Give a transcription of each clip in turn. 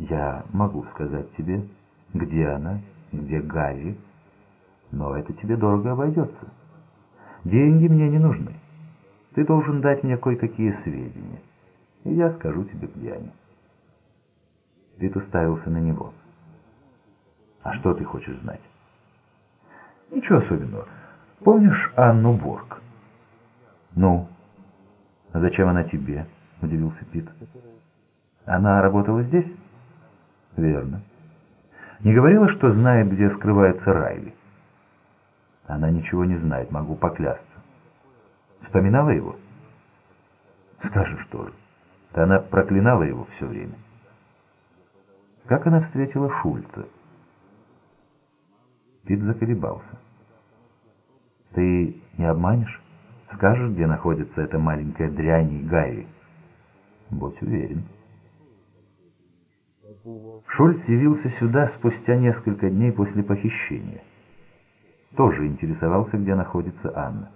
Я могу сказать тебе, где она, где Гарри, но это тебе дорого обойдется. Деньги мне не нужны. Ты должен дать мне кое-какие сведения, и я скажу тебе, где они. Пит уставился на него. «А что ты хочешь знать?» «Ничего особенного. Помнишь Анну Борг?» «Ну, а зачем она тебе?» — удивился Пит. «Она работала здесь?» «Верно. Не говорила, что знает, где скрывается Райли?» «Она ничего не знает, могу поклясться. Вспоминала его?» «Скажешь тоже. Да она проклинала его все время». Как она встретила Шульца? Пит заколебался. «Ты не обманешь? Скажешь, где находится эта маленькая дрянь и Гайри?» «Будь уверен». Шульц явился сюда спустя несколько дней после похищения. Тоже интересовался, где находится Анна.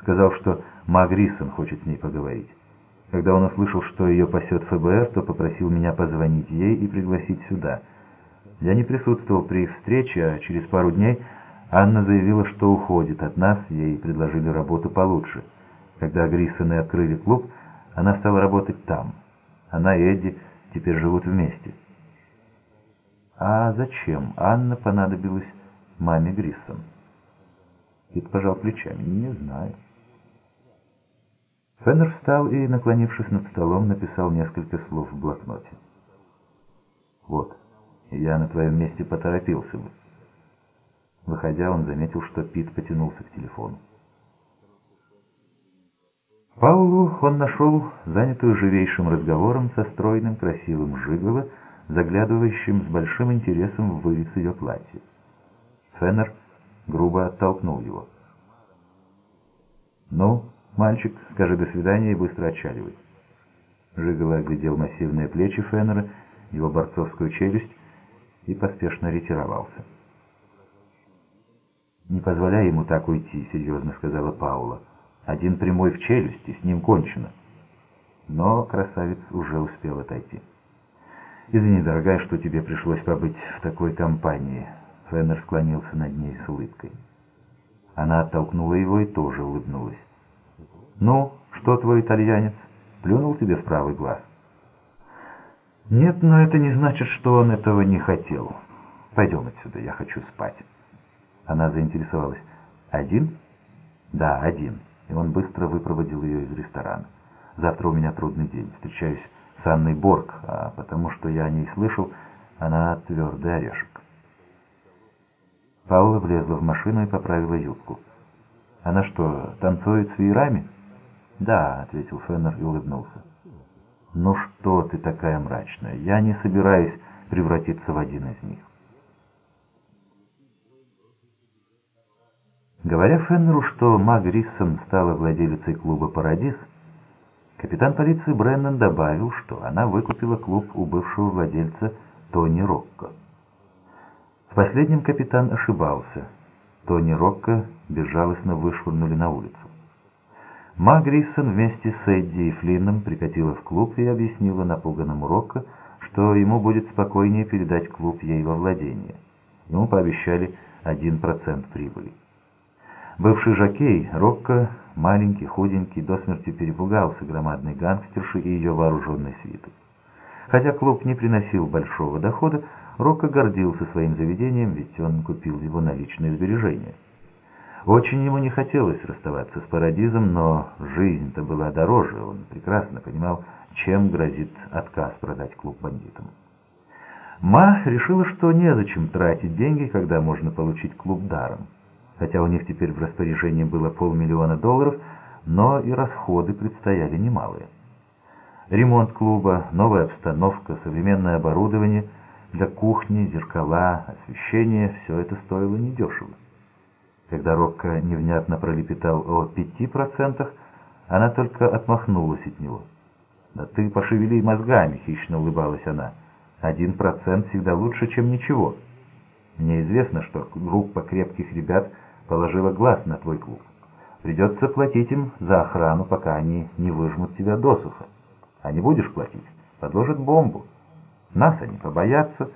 Сказал, что Магрисон хочет с ней поговорить. Когда он услышал, что ее пасет ФБР, то попросил меня позвонить ей и пригласить сюда. Я не присутствовал при их встрече, а через пару дней Анна заявила, что уходит от нас, ей предложили работу получше. Когда Гриссоны открыли клуб, она стала работать там. Она и Эдди теперь живут вместе. А зачем Анна понадобилась маме Гриссон? Кит пожал плечами. Не знаю. Феннер встал и, наклонившись над столом, написал несколько слов в блокноте. «Вот, я на твоем месте поторопился бы». Выходя, он заметил, что Пит потянулся к телефону. Паулу он нашел занятую живейшим разговором со стройным, красивым Жиголо, заглядывающим с большим интересом в вырез ее платья. Феннер грубо оттолкнул его. «Ну?» «Мальчик, скажи до свидания и быстро отчаливай». Жиголо оглядел массивные плечи Феннера, его борцовскую челюсть и поспешно ретировался. «Не позволяй ему так уйти», — серьезно сказала Паула. «Один прямой в челюсть, и с ним кончено». Но красавец уже успел отойти. «Извини, дорогая, что тебе пришлось побыть в такой компании», — Феннер склонился над ней с улыбкой. Она оттолкнула его и тоже улыбнулась. «Ну, что твой итальянец? Плюнул тебе в правый глаз?» «Нет, но это не значит, что он этого не хотел. Пойдем отсюда, я хочу спать». Она заинтересовалась. «Один?» «Да, один». И он быстро выпроводил ее из ресторана. «Завтра у меня трудный день. Встречаюсь с Борг, а потому что я о ней слышал, она твердый орешек». Паула влезла в машину и поправила юбку. «Она что, танцует с веерами?» «Да», — ответил Феннер и улыбнулся. «Ну что ты такая мрачная? Я не собираюсь превратиться в один из них». Говоря Феннеру, что Маг Риссон стала владелицей клуба «Парадис», капитан полиции Бреннан добавил, что она выкупила клуб у бывшего владельца Тони Рокко. В последнем капитан ошибался. Тони Рокко безжалостно вышвырнули на улицу. Ма Гриссон вместе с Эдди и Флинном прикатила в клуб и объяснила напуганному Рокко, что ему будет спокойнее передать клуб ей во владение. Ему пообещали 1% прибыли. Бывший жокей Рокко, маленький, худенький, до смерти перепугался громадной гангстерши и ее вооруженной свитой. Хотя клуб не приносил большого дохода, Рокко гордился своим заведением, ведь он купил его на личные сбережения. Очень ему не хотелось расставаться с Парадизом, но жизнь-то была дороже, он прекрасно понимал, чем грозит отказ продать клуб бандитам. Ма решила, что незачем тратить деньги, когда можно получить клуб даром. Хотя у них теперь в распоряжении было полмиллиона долларов, но и расходы предстояли немалые. Ремонт клуба, новая обстановка, современное оборудование для кухни, зеркала, освещение – все это стоило недешево. Когда Рокко невнятно пролепетал о пяти процентах, она только отмахнулась от него. «Да ты пошевели мозгами», — хищно улыбалась она. «Один процент всегда лучше, чем ничего. Мне известно, что группа крепких ребят положила глаз на твой клуб. Придется платить им за охрану, пока они не выжмут тебя досуха. А не будешь платить, подложат бомбу. Нас они побоятся,